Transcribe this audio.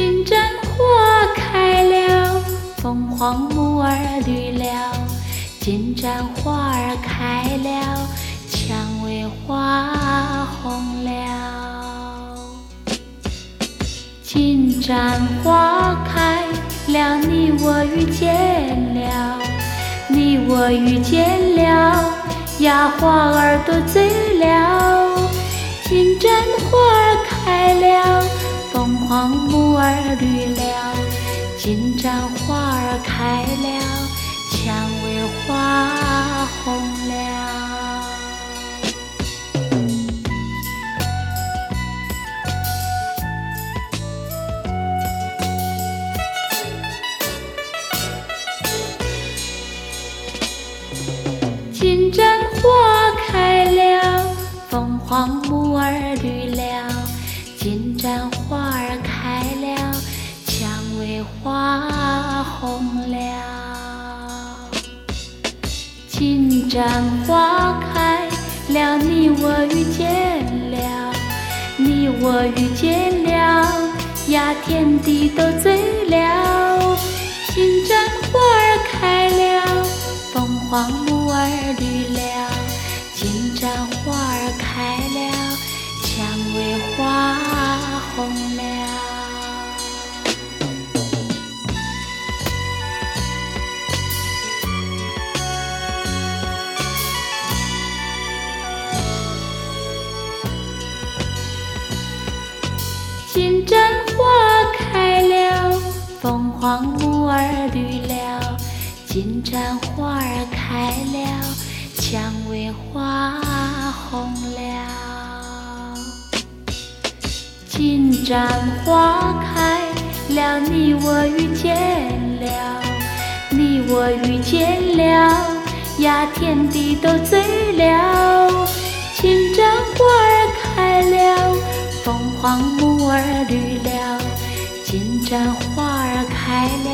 金盏花开了。凤凰木儿绿了。金盏花儿开了。蔷薇花红了。金盏花开了。你我遇见了。你我遇见了。呀花儿都醉了。金盏花儿开了。凤凰木儿绿了，金盏花儿开了，蔷薇花红了。金盏花开了，凤凰木儿绿了，金盏花儿开了，蔷薇花红了。金盏花开了，你我遇见了，你我遇见了，呀天地都醉了。金盏花儿开了，凤凰木儿绿了，金盏花儿开了，蔷薇红了。金盏花开了，凤凰木儿绿了，金盏花儿开了，蔷薇花红了。金盏花开了，你我遇见了，你我遇见了，呀天地都醉了。金盏花儿开了，凤凰木儿绿了，金盏花儿开了